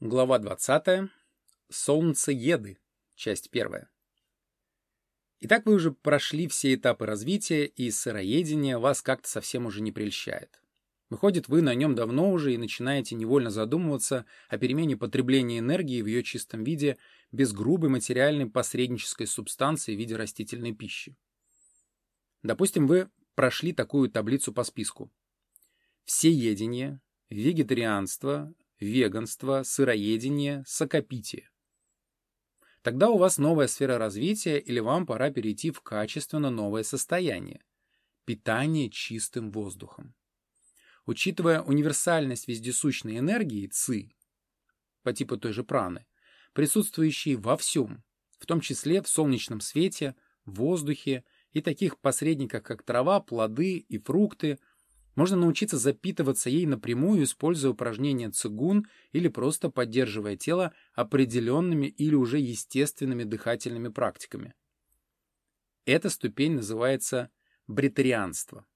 Глава 20. Солнцееды. Часть первая. Итак, вы уже прошли все этапы развития, и сыроедение вас как-то совсем уже не прельщает. Выходит, вы на нем давно уже и начинаете невольно задумываться о перемене потребления энергии в ее чистом виде без грубой материальной посреднической субстанции в виде растительной пищи. Допустим, вы прошли такую таблицу по списку. Всеедение, вегетарианство, веганство, сыроедение, сокопитие. Тогда у вас новая сфера развития или вам пора перейти в качественно новое состояние – питание чистым воздухом. Учитывая универсальность вездесущной энергии ЦИ, по типу той же праны, присутствующей во всем, в том числе в солнечном свете, воздухе и таких посредниках, как трава, плоды и фрукты – можно научиться запитываться ей напрямую, используя упражнения цигун или просто поддерживая тело определенными или уже естественными дыхательными практиками. Эта ступень называется бритарианство.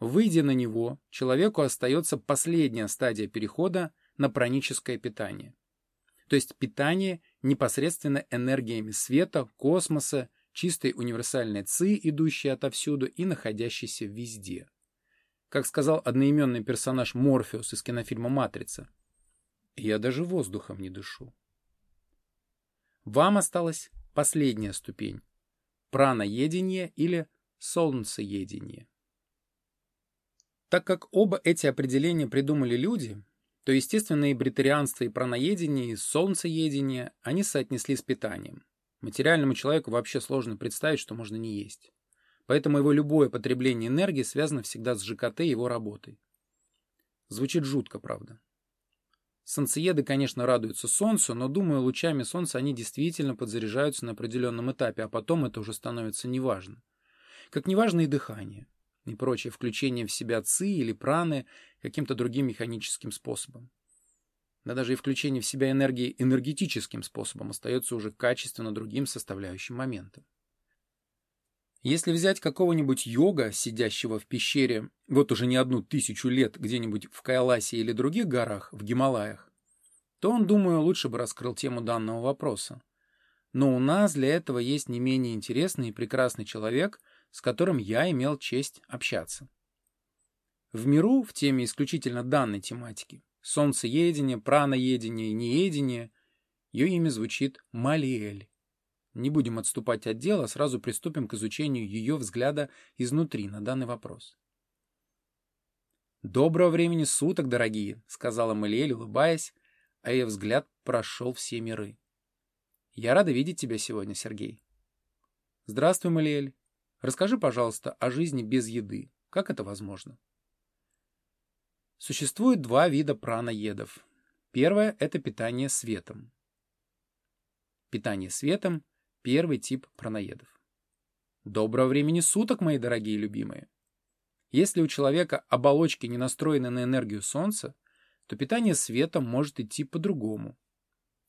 Выйдя на него, человеку остается последняя стадия перехода на праническое питание. То есть питание непосредственно энергиями света, космоса, чистой универсальной ци, идущей отовсюду и находящейся везде как сказал одноименный персонаж Морфеус из кинофильма «Матрица». Я даже воздухом не дышу. Вам осталась последняя ступень – праноедение или солнцеедение. Так как оба эти определения придумали люди, то, естественно, и бритарианство, и праноедение, и солнцеедение они соотнесли с питанием. Материальному человеку вообще сложно представить, что можно не есть. Поэтому его любое потребление энергии связано всегда с ЖКТ и его работой. Звучит жутко, правда. Солнцееды, конечно, радуются солнцу, но, думаю, лучами солнца они действительно подзаряжаются на определенном этапе, а потом это уже становится неважно. Как неважно и дыхание, и прочее включение в себя ци или праны каким-то другим механическим способом. Да даже и включение в себя энергии энергетическим способом остается уже качественно другим составляющим моментом. Если взять какого-нибудь йога, сидящего в пещере вот уже не одну тысячу лет где-нибудь в Кайласе или других горах, в Гималаях, то он, думаю, лучше бы раскрыл тему данного вопроса. Но у нас для этого есть не менее интересный и прекрасный человек, с которым я имел честь общаться. В миру, в теме исключительно данной тематики, солнцеедение, праноедение и неедение, ее имя звучит Малиэль. Не будем отступать от дела, сразу приступим к изучению ее взгляда изнутри на данный вопрос. «Доброго времени суток, дорогие!» — сказала Малиэль, улыбаясь, а ее взгляд прошел все миры. «Я рада видеть тебя сегодня, Сергей». «Здравствуй, Малиэль. Расскажи, пожалуйста, о жизни без еды. Как это возможно?» Существует два вида праноедов. Первое — это питание светом. Питание светом Первый тип праноедов. Доброго времени суток, мои дорогие любимые! Если у человека оболочки не настроены на энергию Солнца, то питание светом может идти по-другому.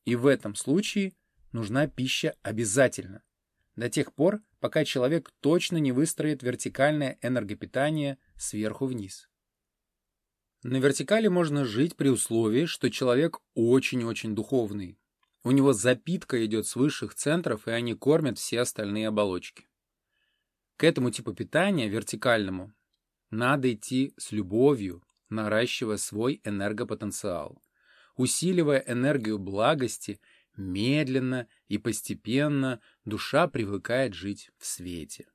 И в этом случае нужна пища обязательно, до тех пор, пока человек точно не выстроит вертикальное энергопитание сверху вниз. На вертикали можно жить при условии, что человек очень-очень духовный, у него запитка идет с высших центров, и они кормят все остальные оболочки. К этому типу питания, вертикальному, надо идти с любовью, наращивая свой энергопотенциал, усиливая энергию благости, медленно и постепенно душа привыкает жить в свете.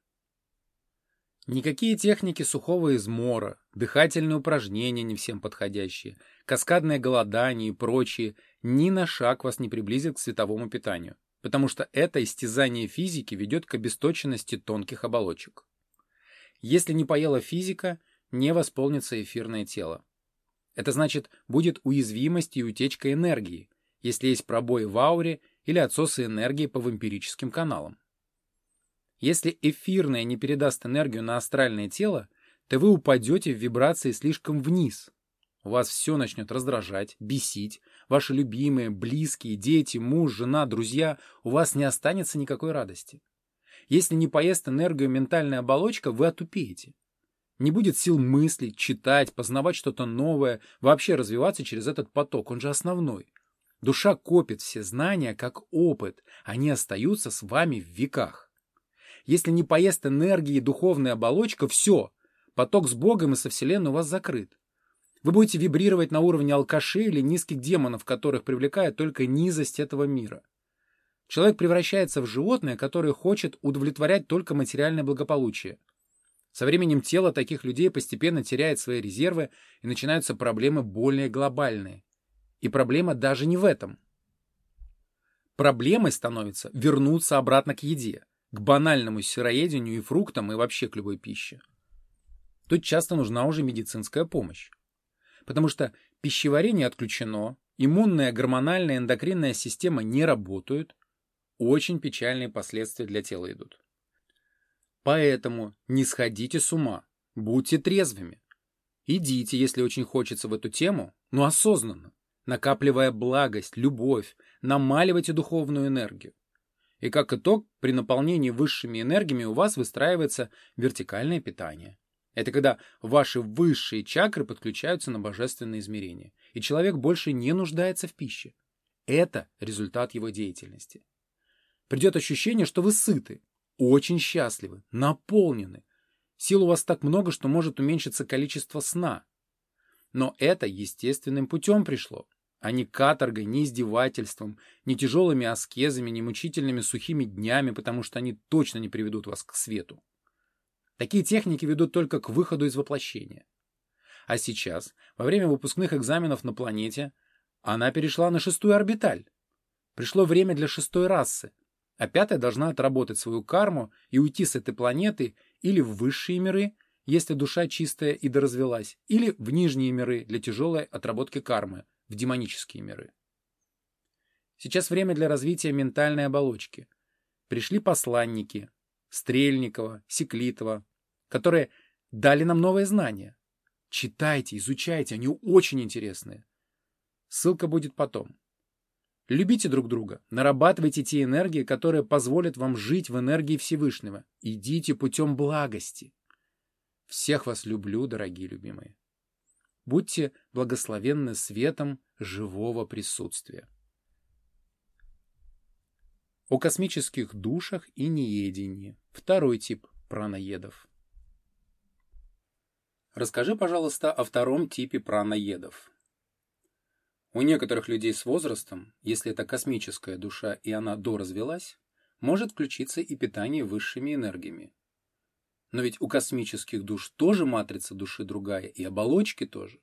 Никакие техники сухого измора, дыхательные упражнения не всем подходящие, каскадное голодание и прочие ни на шаг вас не приблизят к световому питанию, потому что это истязание физики ведет к обесточенности тонких оболочек. Если не поела физика, не восполнится эфирное тело. Это значит, будет уязвимость и утечка энергии, если есть пробои в ауре или отсосы энергии по вампирическим каналам. Если эфирное не передаст энергию на астральное тело, то вы упадете в вибрации слишком вниз. Вас все начнет раздражать, бесить. Ваши любимые, близкие, дети, муж, жена, друзья, у вас не останется никакой радости. Если не поест энергию ментальная оболочка, вы отупеете. Не будет сил мыслить, читать, познавать что-то новое, вообще развиваться через этот поток, он же основной. Душа копит все знания как опыт, они остаются с вами в веках. Если не поест энергии духовная оболочка, все, поток с Богом и со Вселенной у вас закрыт. Вы будете вибрировать на уровне алкашей или низких демонов, которых привлекает только низость этого мира. Человек превращается в животное, которое хочет удовлетворять только материальное благополучие. Со временем тело таких людей постепенно теряет свои резервы, и начинаются проблемы более глобальные. И проблема даже не в этом. Проблемой становится вернуться обратно к еде, к банальному сыроедению и фруктам и вообще к любой пище. Тут часто нужна уже медицинская помощь. Потому что пищеварение отключено, иммунная, гормональная, эндокринная система не работают, очень печальные последствия для тела идут. Поэтому не сходите с ума, будьте трезвыми. Идите, если очень хочется в эту тему, но осознанно, накапливая благость, любовь, намаливайте духовную энергию. И как итог, при наполнении высшими энергиями у вас выстраивается вертикальное питание. Это когда ваши высшие чакры подключаются на божественные измерения, и человек больше не нуждается в пище. Это результат его деятельности придет ощущение, что вы сыты, очень счастливы, наполнены. Сил у вас так много, что может уменьшиться количество сна. Но это естественным путем пришло, а не каторгой, не издевательством, не тяжелыми аскезами, не мучительными сухими днями, потому что они точно не приведут вас к свету. Такие техники ведут только к выходу из воплощения. А сейчас, во время выпускных экзаменов на планете, она перешла на шестую орбиталь. Пришло время для шестой расы, а пятая должна отработать свою карму и уйти с этой планеты или в высшие миры, если душа чистая и доразвелась, или в нижние миры для тяжелой отработки кармы, в демонические миры. Сейчас время для развития ментальной оболочки. Пришли посланники Стрельникова, Секлитова, которые дали нам новые знания. Читайте, изучайте, они очень интересные. Ссылка будет потом. Любите друг друга, нарабатывайте те энергии, которые позволят вам жить в энергии Всевышнего. Идите путем благости. Всех вас люблю, дорогие любимые. Будьте благословенны светом живого присутствия. О космических душах и неедении. Второй тип праноедов. Расскажи, пожалуйста, о втором типе праноедов. У некоторых людей с возрастом, если это космическая душа и она доразвелась, может включиться и питание высшими энергиями. Но ведь у космических душ тоже матрица души другая, и оболочки тоже.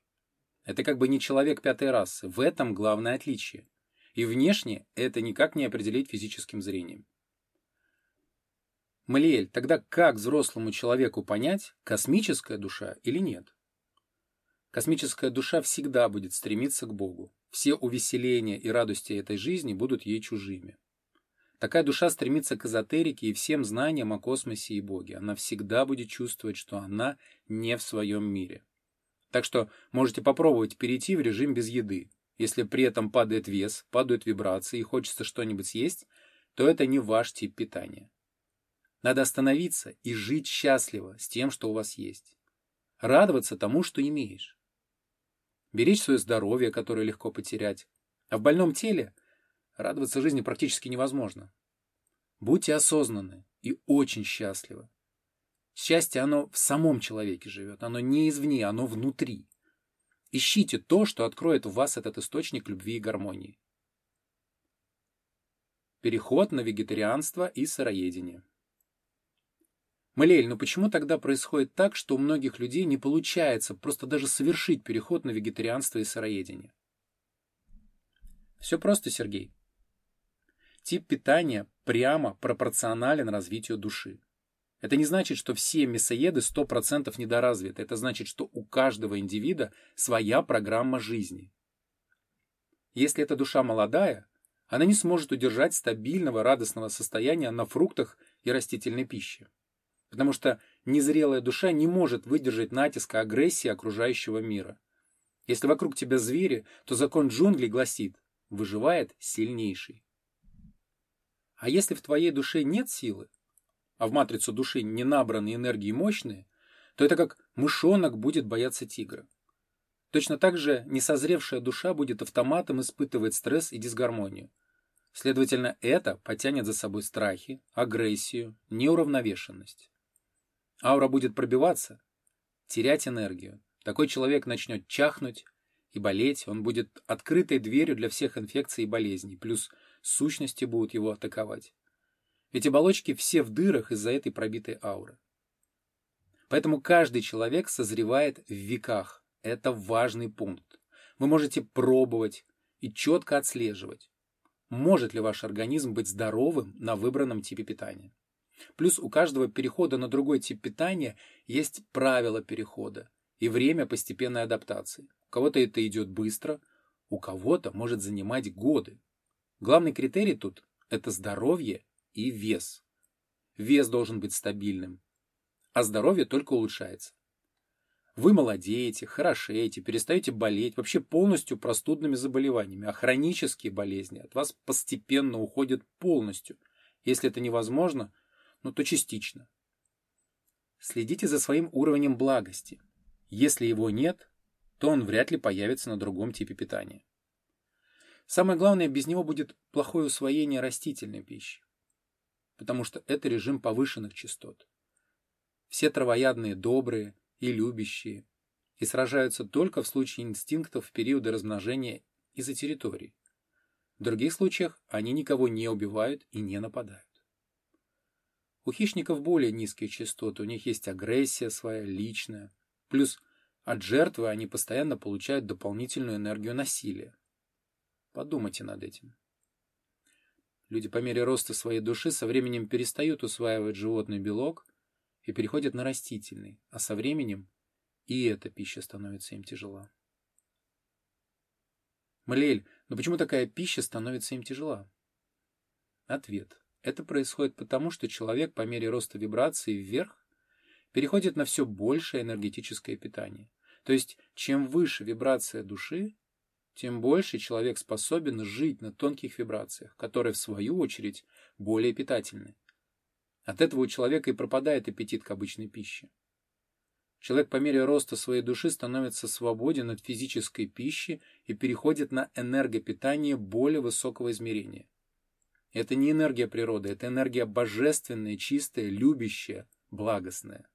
Это как бы не человек пятой расы, в этом главное отличие. И внешне это никак не определить физическим зрением. Малиэль, тогда как взрослому человеку понять, космическая душа или нет? Космическая душа всегда будет стремиться к Богу. Все увеселения и радости этой жизни будут ей чужими. Такая душа стремится к эзотерике и всем знаниям о космосе и Боге. Она всегда будет чувствовать, что она не в своем мире. Так что можете попробовать перейти в режим без еды. Если при этом падает вес, падают вибрации и хочется что-нибудь съесть, то это не ваш тип питания. Надо остановиться и жить счастливо с тем, что у вас есть. Радоваться тому, что имеешь беречь свое здоровье, которое легко потерять. А в больном теле радоваться жизни практически невозможно. Будьте осознанны и очень счастливы. Счастье, оно в самом человеке живет, оно не извне, оно внутри. Ищите то, что откроет в вас этот источник любви и гармонии. Переход на вегетарианство и сыроедение. Малель, но почему тогда происходит так, что у многих людей не получается просто даже совершить переход на вегетарианство и сыроедение? Все просто, Сергей. Тип питания прямо пропорционален развитию души. Это не значит, что все мясоеды 100% недоразвиты. Это значит, что у каждого индивида своя программа жизни. Если эта душа молодая, она не сможет удержать стабильного радостного состояния на фруктах и растительной пище потому что незрелая душа не может выдержать натиска агрессии окружающего мира. Если вокруг тебя звери, то закон джунглей гласит «выживает сильнейший». А если в твоей душе нет силы, а в матрицу души не набраны энергии мощные, то это как мышонок будет бояться тигра. Точно так же несозревшая душа будет автоматом испытывать стресс и дисгармонию. Следовательно, это потянет за собой страхи, агрессию, неуравновешенность. Аура будет пробиваться, терять энергию. Такой человек начнет чахнуть и болеть, он будет открытой дверью для всех инфекций и болезней, плюс сущности будут его атаковать. Ведь оболочки все в дырах из-за этой пробитой ауры. Поэтому каждый человек созревает в веках. Это важный пункт. Вы можете пробовать и четко отслеживать, может ли ваш организм быть здоровым на выбранном типе питания. Плюс у каждого перехода на другой тип питания есть правила перехода и время постепенной адаптации. У кого-то это идет быстро, у кого-то может занимать годы. Главный критерий тут – это здоровье и вес. Вес должен быть стабильным, а здоровье только улучшается. Вы молодеете, хорошеете, перестаете болеть, вообще полностью простудными заболеваниями, а хронические болезни от вас постепенно уходят полностью. Если это невозможно, ну то частично. Следите за своим уровнем благости. Если его нет, то он вряд ли появится на другом типе питания. Самое главное, без него будет плохое усвоение растительной пищи, потому что это режим повышенных частот. Все травоядные добрые и любящие, и сражаются только в случае инстинктов в периоды размножения из-за территории. В других случаях они никого не убивают и не нападают. У хищников более низкие частоты, у них есть агрессия своя, личная. Плюс от жертвы они постоянно получают дополнительную энергию насилия. Подумайте над этим. Люди по мере роста своей души со временем перестают усваивать животный белок и переходят на растительный, а со временем и эта пища становится им тяжела. Малель, но почему такая пища становится им тяжела? Ответ. Это происходит потому, что человек по мере роста вибрации вверх переходит на все большее энергетическое питание. То есть, чем выше вибрация души, тем больше человек способен жить на тонких вибрациях, которые, в свою очередь, более питательны. От этого у человека и пропадает аппетит к обычной пище. Человек по мере роста своей души становится свободен от физической пищи и переходит на энергопитание более высокого измерения. Это не энергия природы, это энергия божественная, чистая, любящая, благостная.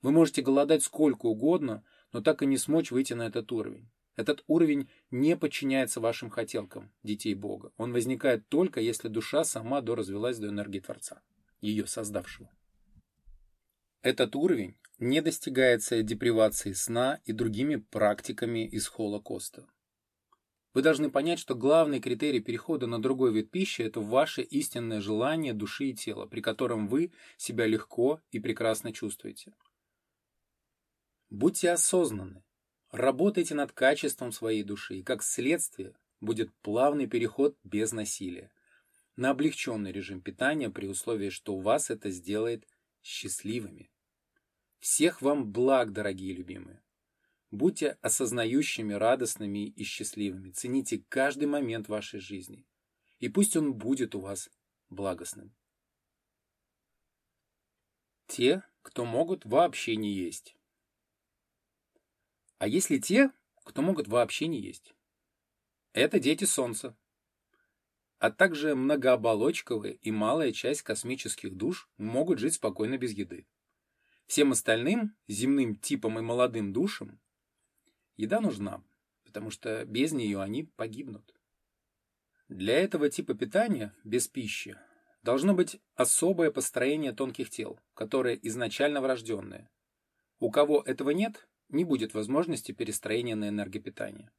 Вы можете голодать сколько угодно, но так и не смочь выйти на этот уровень. Этот уровень не подчиняется вашим хотелкам, детей Бога. Он возникает только, если душа сама доразвелась до энергии Творца ее создавшего. Этот уровень не достигается депривацией сна и другими практиками из Холокоста. Вы должны понять, что главный критерий перехода на другой вид пищи – это ваше истинное желание души и тела, при котором вы себя легко и прекрасно чувствуете. Будьте осознанны, работайте над качеством своей души, и как следствие будет плавный переход без насилия – на облегченный режим питания при условии, что вас это сделает счастливыми. Всех вам благ, дорогие любимые. Будьте осознающими, радостными и счастливыми. Цените каждый момент вашей жизни. И пусть он будет у вас благостным. Те, кто могут вообще не есть. А если те, кто могут вообще не есть? Это дети Солнца а также многооболочковые и малая часть космических душ могут жить спокойно без еды. Всем остальным, земным типам и молодым душам, еда нужна, потому что без нее они погибнут. Для этого типа питания, без пищи, должно быть особое построение тонких тел, которое изначально врожденное. У кого этого нет, не будет возможности перестроения на энергопитание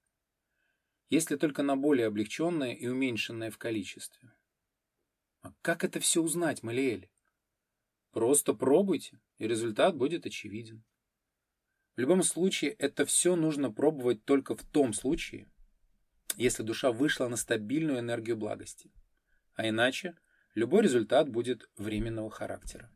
если только на более облегченное и уменьшенное в количестве. А как это все узнать, Малиэль? Просто пробуйте, и результат будет очевиден. В любом случае, это все нужно пробовать только в том случае, если душа вышла на стабильную энергию благости. А иначе любой результат будет временного характера.